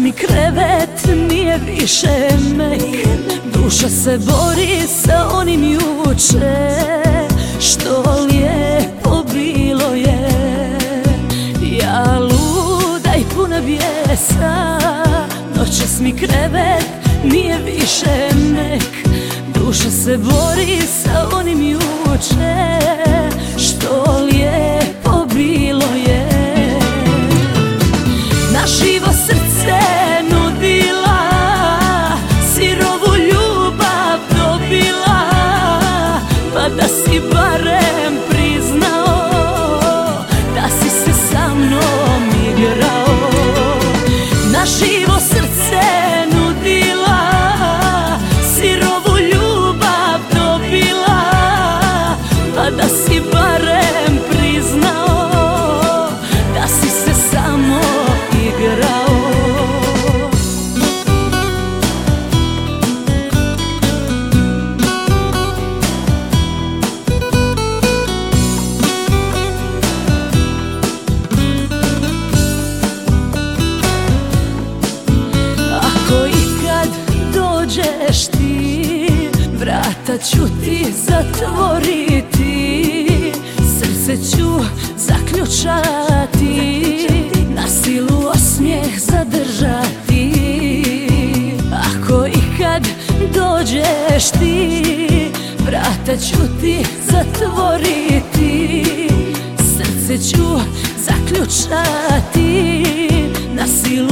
mi krevet nije više mek Duša se bori sa onim juče. Što lijepo bilo je. Ja luda i puna bijesa. Noćas mi krevet nije više mek. Duša se bori sa onim juče si barem Vrata ću ti zatvoriti? Srce ću zaključati Na silu osmijeh zadržati. Ako ikad dođeš ti Vrata ću ti zatvoriti. Srce ću zaključati Na silu